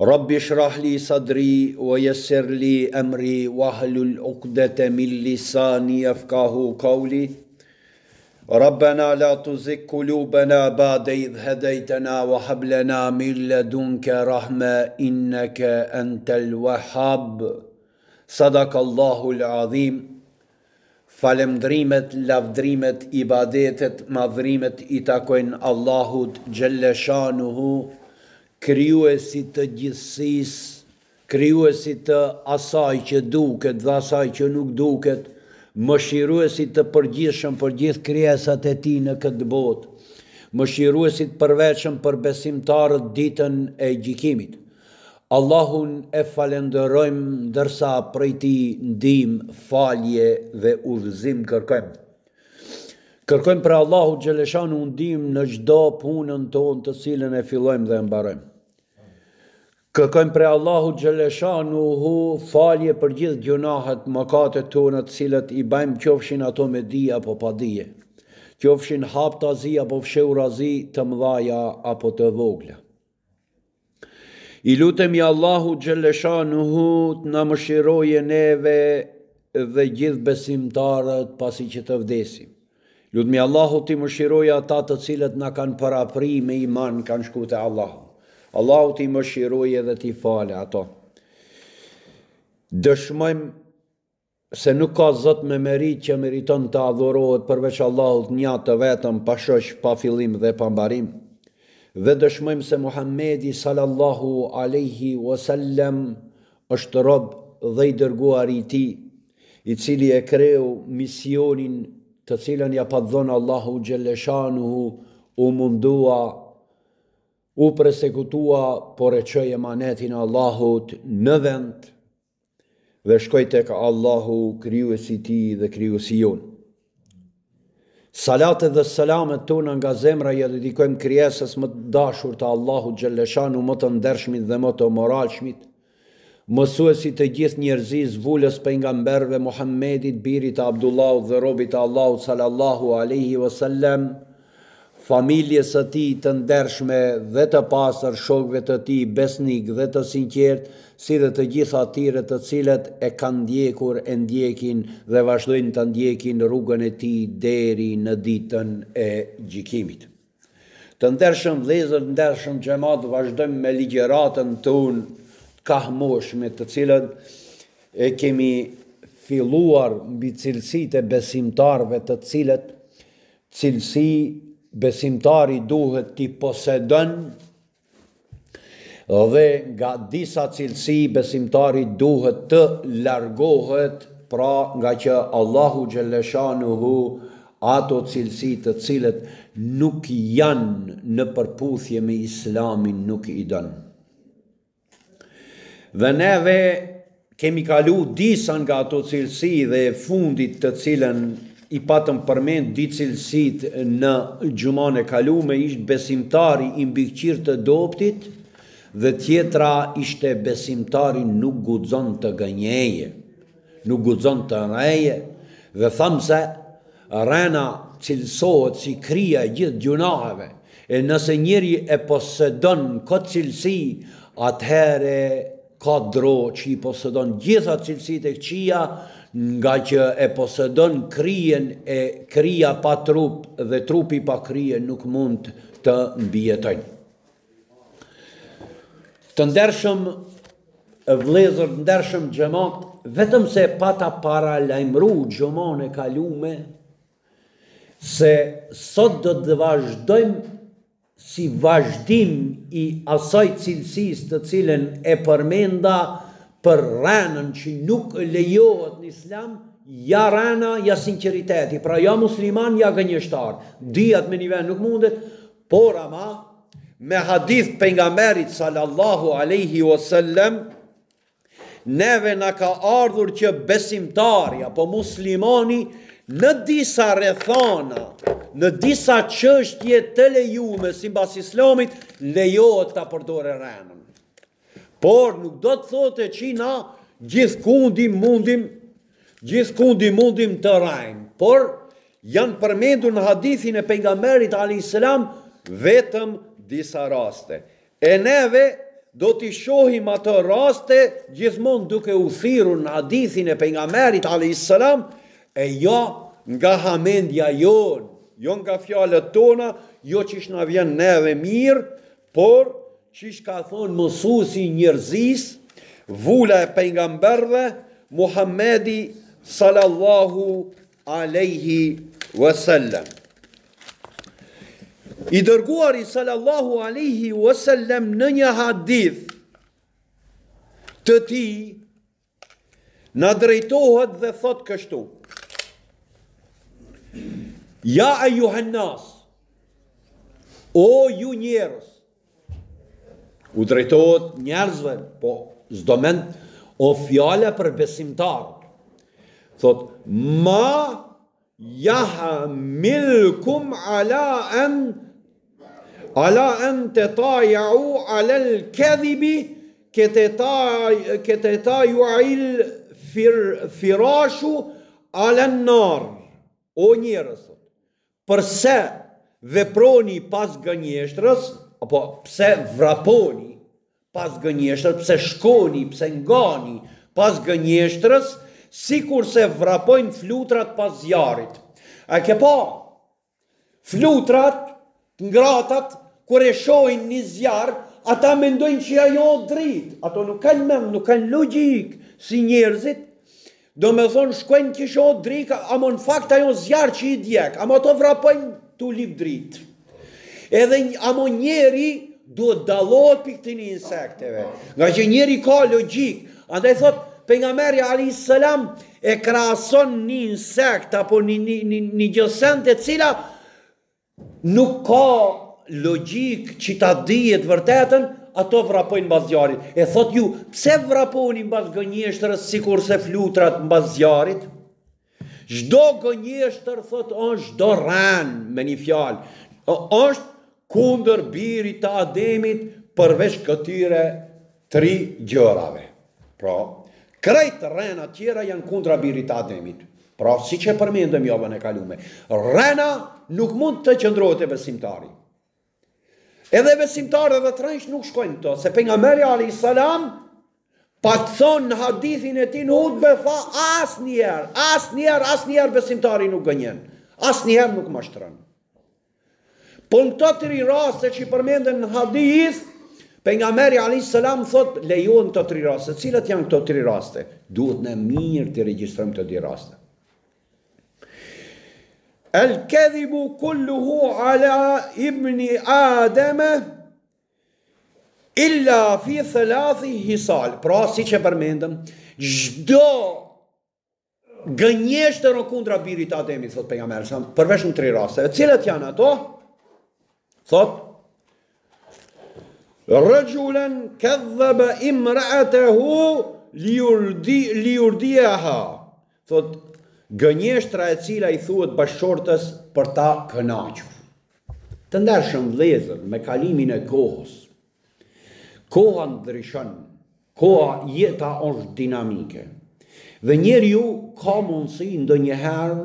رب اشرح لي صدري ويسر لي أمري واهل العقدة من لساني يفقه قولي ربنا لا تزغ قلوبنا بعد إذ هديتنا وهب لنا من لدنك رحمة إنك أنت الوهاب صدق الله العظيم Falemndrimet, lavdrimet, ibadetet, madhrimet i takojnë Allahut xhelle shanuhu, Krijuesit të gjithësisë, Krijuesit të asaj që duket dhe asaj që nuk duket, Mëshiruesit të përgjithshëm për gjithë krijesat e Tij në këtë botë, Mëshiruesit përveçëm për besimtarët Ditën e Gjykimit. Allahun e falënderojmë ndërsa prej Tij ndihmë, falje dhe udhëzim kërkojmë. Kërkojmë prej Allahut xhelleshanuhu ndihmë në çdo punën tonë të cilën e fillojmë dhe e mbarojmë. Kërkojmë prej Allahut xhelleshanuhu falje për gjithë gjunahet, mëkatet tona të cilat i bëjmë qofshin ato me dije apo pa dije. Qofshin haptazi apo fshehurazi të mëdhaja apo të vogla. I lutemi Allahut xhelleshanuhu të na mëshirojë neve dhe gjithë besimtarët pasi që të vdesim. Lutemi Allahut t'i mëshirojë ata të cilët na kanë parapri me iman kanë shku te Allahu. Allahu t'i mëshirojë dhe t'i fale ato. Dëshmojmë Se nuk ka Zot me meritë që meriton të adhurohet përveç Allahut Një të Vetëm pa shok pa fillim dhe pa mbarim dhe dëshmojmë se Muhammedi Salallahu Alejhi Uasallem është rob dhe i dërguari i Tij i cili e kreu misionin të cilën ja pat dhënë Allahu Xhelleshanuhu u mundua u presekutua por e çoi emanetin e Allahut në vend dhe shkoi tek Allahu krijuesi i tij dhe krijuesi jonë. Salatet dhe selamet tona nga zemra ja dedikojmë krijesës më të dashur të Allahut xhelleshanuhu më të ndershmit dhe më të moralshmit, mësuesit të gjithë njerëzisë, vulës pejgamberëve Muhammedit, birit të Abdullahut dhe robit të Allahut sallallahu alaihi wasallam. familjes së tij të ndershme dhe të pastër, shokëve të tij besnikë dhe të sinqertë, si dhe të gjithë atyre të cilët e kanë ndjekur, e ndjekin dhe vazhdojnë të ndjekin rrugën e tij deri në ditën e gjykimit. Të ndershëm vëllezër, të ndershëm xhamat, vazhdojmë me ligjëratën tonë të kahmoshme, të cilën e kemi filluar mbi cilësitë e besimtarëve të cilat Cilësi, Besimtari duhet t'i posedon dhe nga disa cilësi besimtari duhet të largohet, pra nga që Allahu xhelleshanuhu ato cilësi të cilët nuk janë në përputhje me Islamin nuk i don. Dhe neve kemi kalu disa nga ato cilësi dhe e fundit të cilën i patëm përmend dy cilësitë në xhumanë e kalume ishte besimtari i mbikëqirë të dobtit dhe tjetra ishte besimtari nuk guxon të gënjejë. Nuk guxon të rrejë dhe thamë se rrena cilësohet si kryja e gjithë gjynaheve, e nëse njeri e posedon këtë cilësi, atëherë ka dro që i posedon gjitha cilësitë e këqija, ngaqë e posedon kryen e kryja pa trup dhe trupi pa krye nuk mund të mbijetojnë. Të ndershëm vëllezër, të ndershëm xhemat, vetëm se pata paralajmëru xhumanë e kalume se sot do të vazhdojmë si vazhdim i asaj cilësisë të cilën e përmenda për rrenën që nuk lejohet në Islam, ja rrena, ja sinqeriteti, pra ja musliman, ja gënjeshtar. Dyjat me një vend nuk mundet, Por ama me hadith të pejgamberit sallallahu alaihi wasallam neve na ka ardhur që besimtari apo muslimani në disa rrethana, në disa çështje të lejume simbas Islamit lejohet ta përdorë rrenën. Por nuk do të thotë që na gjithkund i mundim gjithkund i mundim të rrejmë, por janë përmendur në hadithin e pejgamberit alayhis salam vetëm disa raste. E neve do t'i shohim ato raste gjithmonë duke u thirrur në hadithin e pejgamberit alayhis salam e jo nga hamendja jonë, jo nga fjalët tona, jo qish na vjen neve mirë, Por, qysh ka thonë mësuesi i njerëzisë, vula e pejgamberëve, Muhamedi sallallahu alejhi we sellem. I dërguari sallallahu alejhi we sellem në një hadith të tij Na drejtohet dhe thotë kështu. Ja ejjuhen nas, o ju njerëz, u drejtohet njerëzve, po s'do mend, o fjala për besimtarë, thotë, ma Yahmilkum ala an ala an tatayu ala al kadhibi kete ta kete ta ju ail fir firashu ala nar o njerëz përse veproni pas gënjeshtrës apo pse vraponi pas gënjeshtrës, pse shkoni, pse ngani, pas gënjeshtrës, sikurse vrapojnë flutrat pas zjarrit. A ke pa, flutrat, të ngratat, kur e shohin një zjarr, ata mendojnë që ajo o dritë, ato nuk kanë mend, nuk kanë logjikë, si njerëzit, Domethënë shkojnë që shohin dritë ama në fakt ajo zjarr që i djeg ama ato vrapojnë tu lyp dritë. Edhe ama njeri duhet dallohet pi ktyne insekteve. Ngaqë njeri ka logjikë, andaj thotë pejgamberi alayhis salam e krahason një insekt apo një, një, një, një gjësend e cila Nuk ka logjikë që ta dijë të vërtetën, ato vrapojnë mbas zjarrit. E thotë ju, pse vraponi mbas gënjeshtrës sikurse flutrat mbas zjarrit? Çdo gënjeshtër thotë është çdo rrenë me një fjalë. Është kundër birit të Ademit përveç këtyre tri gjërave. Pra, krejt rrenat tjera janë kundra birit të Ademit. Pra, siç e përmendëm javën e kalume, rrena nuk mund të qëndrojë te besimtari. Edhe besimtar edhe të rrejsh nuk shkojnë këto, se pejgamberi alayhis salam, pat thonë në hadithin e tij në hutbe, tha asnjëherë, asnjëherë, asnjëherë besimtari nuk gënjen, asnjëherë nuk mashtron. Po në këto tri raste që i përmenden në hadith, pejgamberi alayhis salam thotë lejohen këto tri raste. Cilat janë këto tri raste? Duhen mirë t'i regjistrojmë këto tri raste. El kedhibu kulluhu ala ibni Ademe illa fi thelathi hisal. Pra siç e përmendëm, çdo gënjeshtër o kundra birit të Ademit, thotë pejgamberi salam përveç në tri raste. E cilat janë ato? Thotë, rexhulun kedhebe imraetehu lijurdijeha. Thotë, gënjeshtra e cila i thuhet bashkëshortës për ta kënaqur. Të ndershëm vlezër me kalimin e kohës, Koha ndryshon, koha jeta është dinamike. Dhe njeriu ka mundësi ndonjëherë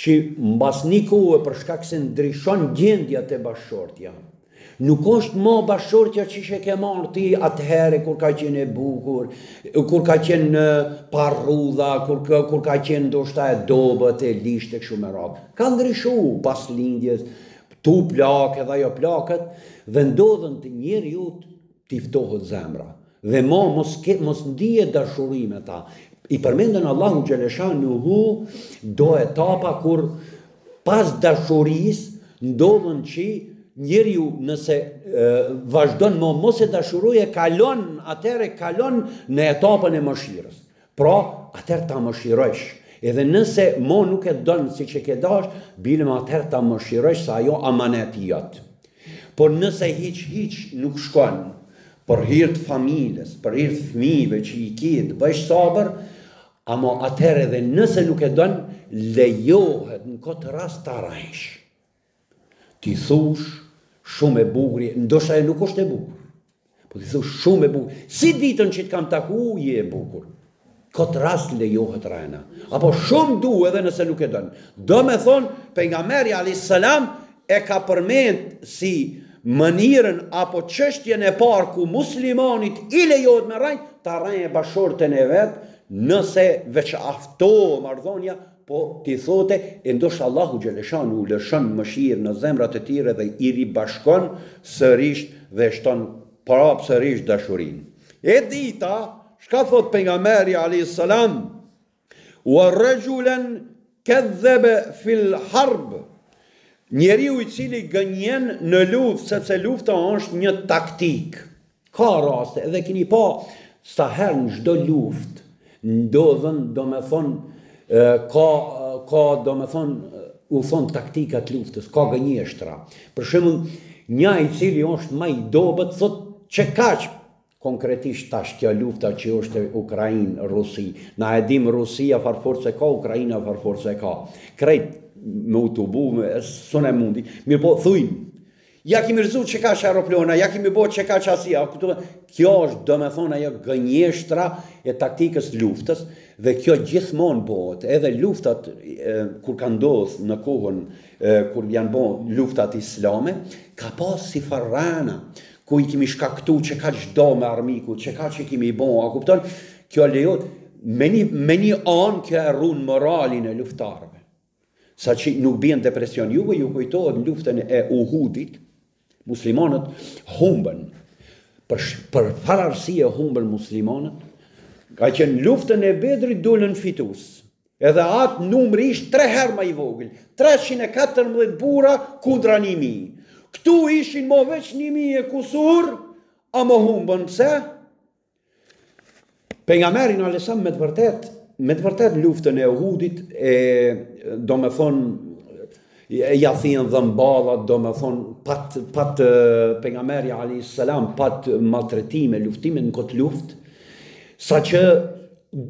që mbas një kohe për shkak se ndryshon gjendja te bashkëshortja. Nuk është më bashkëshortja që ishte ke marrë ti atëherë kur ka qenë e bukur, kur ka qenë pa rrudha, kur kur ka qenë ndoshta e dobët, e ligsht e kështu me radhë. Ka ndryshuar pas lindjes, Tu u plak edhe ajo plaket dhe ndodh që njeriut t'i ftohet zemra. Dhe ma mos, ke, mos ndije dashuri me ta. I përmend Allahu xhele shanuhu do etapa kur pas dashurisë ndodh që njeriu nëse e, vazhdon ma mos e dashurojë e kalon, atëherë kalon në etapën e mëshirës. Pra atëherë ta mëshirojsh. Edhe nëse mo nuk e don siç e ke dash, bile më atëherë ta mëshirojsh se ajo amanet i jot. Por nëse hiç hiç nuk shkon, për hir të familjes, për hir të fëmijëve që i ke, të bësh sabër, ama atëherë edhe nëse nuk e don, lejohet në këtë rast ta rrejsh. T'i thush shumë e bukur je, ndoshta ajo nuk është e bukur. Po t'i thush shumë e bukur. Si ditën që të kam taku je e bukur. Kot rast lejohet rrena. Apo shumë du edhe nëse nuk e don. Domethënë pejgamberi alejhi selam e ka përmend si mënirën apo çështjen e parë ku muslimanit i lejohet me rrejt, ta rrejë bashkëshorten e vet, nëse veç a ftohë marrëdhënia, Po t'i thotë e ndoshta Allahu xhele shanuhu lëshon mëshirë në zemrat e tyre dhe i ribashkon sërish dhe e shton prapë sërish dashurinë. E dyta, çka thotë Pejgamberi alejhi selam, Wa rajulan kadhaba fil harb, Njeriu i cili gënjen në luftë, sepse lufta është një taktikë. Ka raste edhe keni pa sa herë në çdo luftë ndodhën domethën ka ka domethën u thonë taktika të luftës, ka gënjeshtra. Për shembull, një i cili është më i dobët thotë që kaq konkretisht tash kjo lufta që është Ukrainë, Rusi. Na e dim Rusia çfarë force ka, Ukraina çfarë force ka. Krejt me u tubu, mo s'un e mundin. Mirëpo, thujnë, Ja kemi rrëzu qekaq aeroplana, ja kemi bo qekaq asi, a kupton, kjo është domethënë ajo gënjeshtra e taktikës të luftës, dhe kjo gjithmonë bohet, edhe luftat kur ka ndodhë në kohën, kur janë bo luftat islame, ka pasë ksi far rrena, ku i kemi shkaktu qekaq dome armikut, qekaq kemi bo, a kupton, kjo lejohet, me një, me një anë kjo e run moralin e luftarëve. Saqë nuk bien në depresion, juve ju kujtohet luftën e Uhudit, muslimanët humbën. Për për çfarë arsye humbën muslimanët. Ka qenë luftën e Bedrit dolën fitues. Edhe atëherë numri ishte tre herë më i vogël, 314 burra kundra 1000. Këtu ishin mo veç 1000 e kusur, ama humbën pse? Pejgamberin a.s. me të vërtetë me të vërtetë n'luftën e Uhudit e domethënë ia thyen dhëmballët domethënë pat, pat Pejgamberi a.s. pat maltretime luftime në këtë luft saqë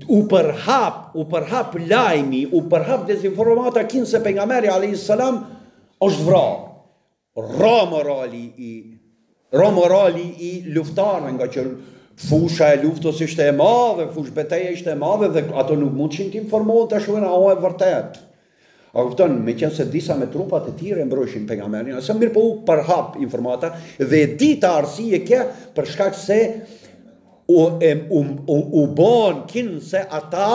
u përhap u përhap lajmi u përhap dezinformata kinse Pejgamberi a.s. është vra Ra morali i, ra morali i luftarëve ngaqë fusha e luftës ishte e madhe, fushëbeteja ishte e madhe dhe ato nuk mund të shihin, t'informohen të shohin a o e vërtetë. A kupton, meqenëse disa me trupat e tyre e mbrojshin pejgamberin a.s., mirëpo u përhap informata dhe e dyta arsye ke për shkak se u, e, u, u, u bon kinse ata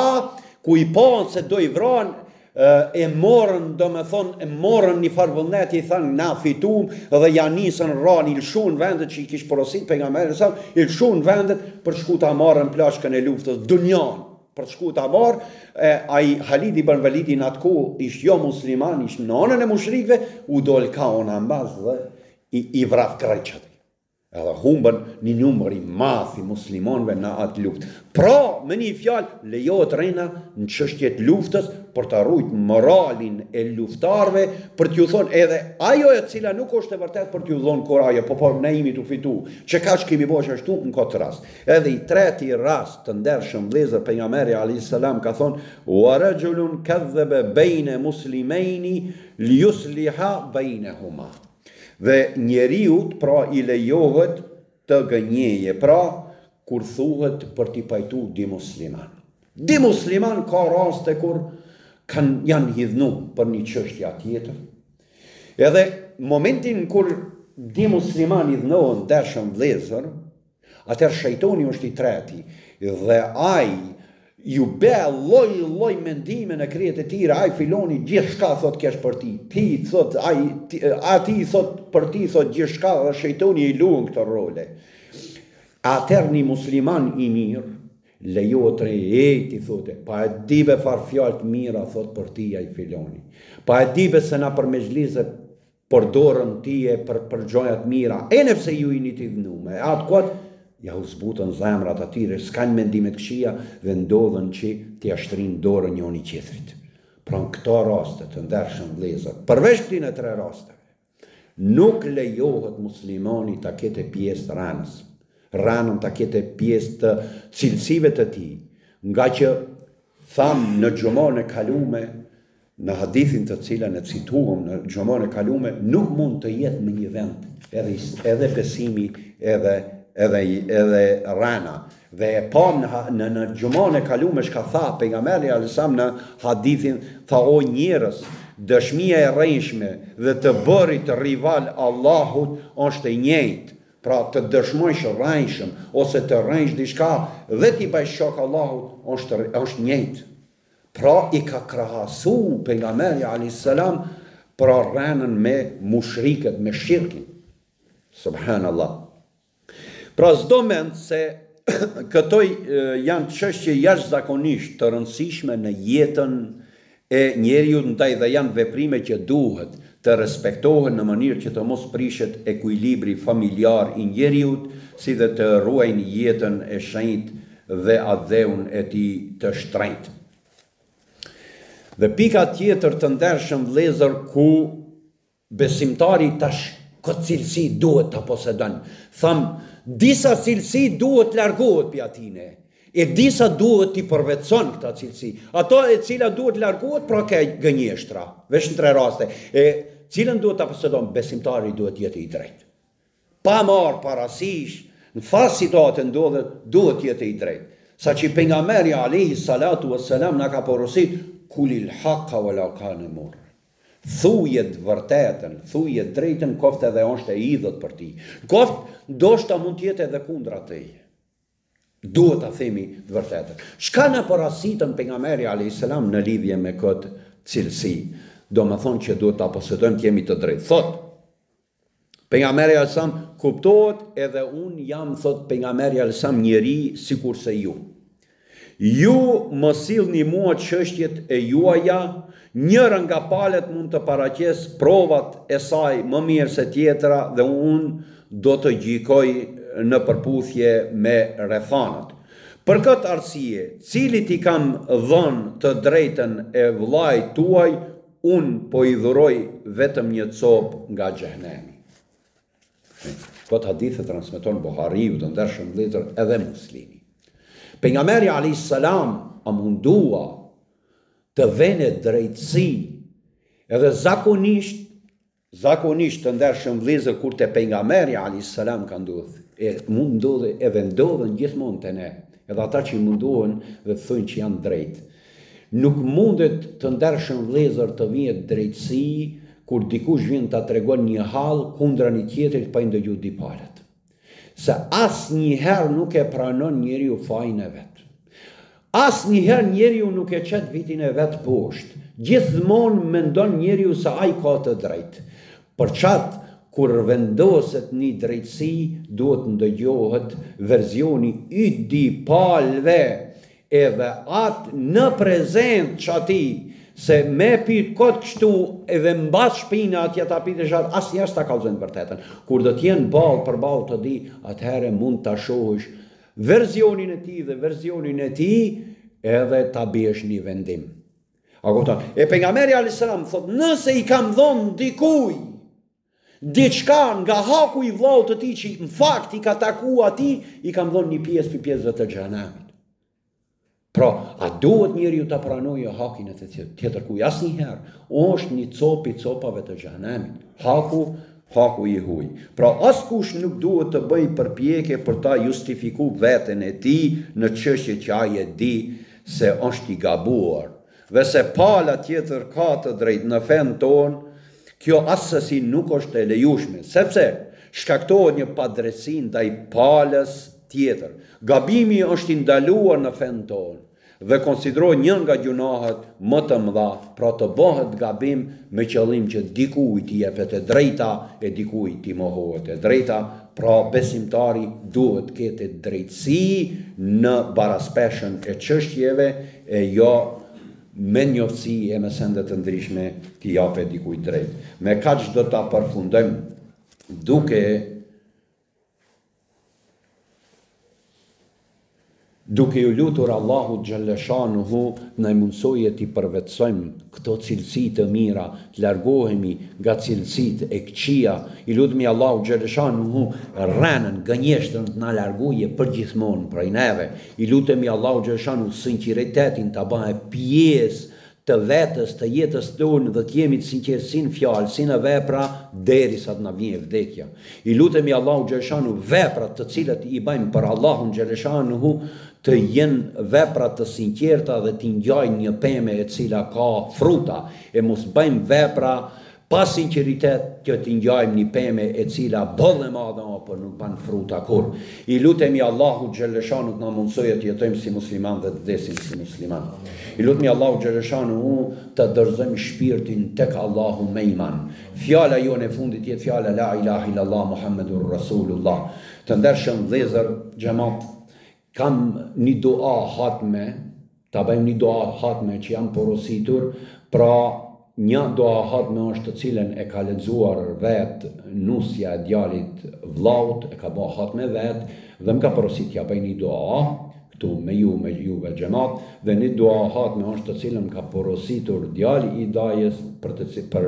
ku i ponë se do i vranë E morën, domethënë, e morën një farë vullneti, thanë, na fitum dhe ja nisën ranë i lshun vendet që i kish porosit pejgamberi a.s., i lshun vendet për t'shku ta marrën plaçkën e luftës, dynjanë, për t'shku ta marr, e ai Halid ibn Velidi në atë kohë ishte jo musliman, ishte në anën e mushrikëve, u dol ka ona mbas dhe i, i vrau krejt Edhe humbën një numër i madh i muslimanëve në atë luftë. Pra, me një fjalë, lejohet rrena në çështje të luftës për ta rujt moralin e luftarëve, për t'ju thënë edhe ajo e cila nuk është e vërtetë për t'ju dhënë kurajo, po po ne jemi tu fitu, qe kaq kemi bo qashtu, në këtë rast. Edhe i treti rast, të ndershëm vëllezër pejgamberi alejhi selam ka thënë, Wa rajulun kadhaba bejne muslimejni liyusliha bejnehuma. Dhe njeriut pra i lejohet të gënjejë, pra kur thuhet për t'i pajtu dy muslimanë. Dy muslimanë ka raste kur kanë janë hidhnu për një çështje a tjetër, edhe momentin kur dy muslimanë hidhnohen t'ndershëm vëllezër, Atëherë shejtoni është i treti dhe ai ju bë lloj lloj mendime në kryet e tyre ai filoni gjithçka thotë keq për ty ti thotë atij thotë për ty thotë gjithçka dhe shejtoni i luan këto role atëherë një musliman i mirë lejohet të rrejë t'i thotë pa e di be çfarë fjalë të mira thotë për ty ai filoni pa e di be se nëpër mexhlise t' përdorin ty e për, për gjona t'mira, edhe pse ju jini t'hidhnume, e at'ko t'jau zbutën zemrat atyre, s'kanë mendime t'këqija, dhe ndodhën që t'ia shtrijnë dorën njoni tjetrit. Pra në këto raste, të ndershëm vëllezër, përveç këtyne tre rasteve, nuk lejohet muslimani ta ketë pjesë të rrenës, rrenën ta ketë pjesë të cilësive të tij, ngaqë thamë në xhumonë e kalume, Në hadithin të cilin e cituam në xhumanë e kalume, nuk mund të jetë në një vend edhe, edhe besimi edhe, edhe, edhe rrena. Dhe e pamë në, në xhumanë e kalume çka tha pejgamberi alejhi selam në hadithin, tha o njerëz, dëshmia e rrejshme dhe të bërit rival Allahut është e njëjtë. Pra të dëshmojsh rrejshëm ose të rrejsh diçka dhe t'i bëjsh shok Allahut është, është njëjtë. Pra i ka krahasu Pejgamberi alejhi selam pra rrënën me mushrikët me shirkin. Subhanallah. Pra s'do mend se këto janë çështje jashtëzakonisht të rëndësishme në jetën e njeriut ndaj dhe janë veprime që duhet të respektohen në mënyrë që të mos prishet ekuilibri familjar i njeriut si dhe të ruajnë jetën e shenjtë dhe atdheun e tij të shtrenjtë. Dhe pika tjetër të ndershëm vëllezër ku besimtari tash këtë cilësi duhet ta posedon. Tham, disa cilësi duhet të largohet pi atine. E disa duhet t'i përvetëson këta cilësi. Ato e cila duhet t'largohet pra ke gënjeshtra, veç në tre raste. E cilën duhet ta posedon besimtari duhet të jetë i drejtë. pa marrë parasysh në çfarë situate ndodhet, duhet të jetë i drejtë. Saqë Pejgamberi alejhi salatu ue selam na ka porositë, Kulil haqqa walau kane murra. Thuje të vërtetën, thuje të drejtën nkoft edhe është e idhët për ty. Nkoft ndoshta mund të jetë edhe kundra teje. Duhet ta themi të vërtetën. Çka na porasitën Pejgamberi alejhi selam në lidhje me këtë cilësi, domethënë që duhet ta posedojmë të jemi të drejtë. Thotë, Pejgamberi alajhissalam kuptohet edhe unë jam thotë pejgamberi alajhissalam njeri sikurse ju. Ju më sillni mua çështjet e juaja, njëra nga palët mund të paraqesë provat e saj më mirë se tjetra dhe unë do të gjykoj në përputhje me rrethanat. Për këtë arsye, cilit i kam dhënë të drejtën e vëllait tuaj, Unë po i dhuroj vetëm një copë nga xhehnemi. Këtë hadith e transmeton Buhariu, të ndershëm vëllezër, edhe Muslimi. Pejgamberi alayhis salam a mundua të vene drejtësi edhe zakonisht Zakonisht të ndershëm vllezër kur te Pejgamberi alejhi selam ka ndodh e mund të ndodhë edhe ndodhen gjithmonë te ne edhe ata që mundohen dhe thojnë që janë drejt nuk mundet të ndershëm vllezër të vihet drejtësi kur dikush vjen ta tregon një hall kundra një tjetrit pa i ndëgju dy palët. Se asnjëherë nuk e pranon njeriu fajin e vet. Asnjëherë njeriu nuk e çet vitin e vet poshtë. Gjithmonë mendon njeriu se ai ka të drejtë. Për çat kur vendoset ni drejtësi duhet të ndëgjohet verzioni i di palëve edhe at në prezent të atij se me pyt kot kështu edhe mbas shpine atje ta pytësh atë asnjëherë s'ta kallzojnë të vërtetën kur do të jenë ballë për ballë të dy atëherë mund ta shohësh verzionin e tij dhe verzionin e tij edhe ta biesh një vendim a kupton e pejgamberi alayhis salam thot nëse i kam dhon dikuj Diçka nga haku i vllaut të tij që në fakt i ka taku atij, i kam dhënë një pjesë prej pjesëve të xhehenemit. Pra, a duhet njeriu ta pranojë hakin e tjetërkuj asnjëherë, është një copë prej copave të xhehenemit, haku, haku i huj. Pra, askush nuk duhet të bëjë përpjekje për ta justifiku veten e tij në çështje që ai e di se është i gabuar. Dhe se pala tjetër ka të drejtë në fenë tonë, kjo assesi nuk është e lejushme, sepse shkaktohet një padrejtësi ndaj palës tjetër. Gabimi është i ndaluar në fenë tonë dhe konsiderohet një nga gjunahet më të mëdha, pra të bëhet gabim me qëllim që dikujt t'i jepet e drejta e dikujt t'i mohohet e drejta, Pra besimtari duhet të ketë drejtësi në baraspeshën e çështjeve e jo me njoftësi e me sende të ndryshme t'i japë dikujt drejt. Me kaq do ta përfundojm duke Duke iu lutur Allahut xhelleshanuhu të na i mundësojë t'i përvetësojmë këto cilësi të mira, të largohemi nga cilësitë e këqija, i lutemi Allahut xhelleshanuhu rrenën, gënjeshtrën të na largojë përgjithmonë prej neve, i lutemi Allahut xhelleshanuhu sinqeritetin ta bëjë pjesë të vetes, të jetës tonë dhe të jemi të sinqertë si në fjalë, si në vepra derisa të na vijë vdekja. I lutemi Allahut xhelleshanuhu veprat të cilat i bajmë për Allahun xhelleshanuhu të jenë vepra të sinqerta dhe t'i ngjajnë një peme e cila ka fruta, e mos bëjmë vepra Pa sinqeritet që t'i ngjajmë ni peme e cila boll e madhe o, por nuk ban fruta kurr. I lutemi Allahut xhelleshanuhu të na mundësojë të jetojmë si musliman dhe të vdesim si musliman. I lutemi Allahut xhelleshanuhu ta dorëzojmë shpirtin tek Allahu me iman. Fjala jonë e fundit të jetë fjala la ilahe illallah Muhammedun Rasulullah. Të ndershëm vëllezër, xhemat, Kam një dua hatme, ta bëjmë një dua hatme që jam porositur, pra një dua hatme është të cilën e ka lexuar vetë nusja e djalit vllaut, e ka bë hatme vetë dhe më ka porosit t'ia bëj një dua këtu me ju me juve xhemat dhe një dua hatme është të cilën më ka porositur djali i dajës për të për